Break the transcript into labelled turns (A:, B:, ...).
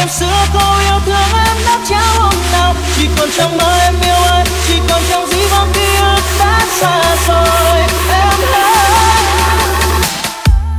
A: đêm xưa cô yêu thương em đã trao hôm nào. Chỉ còn trong mơ em biết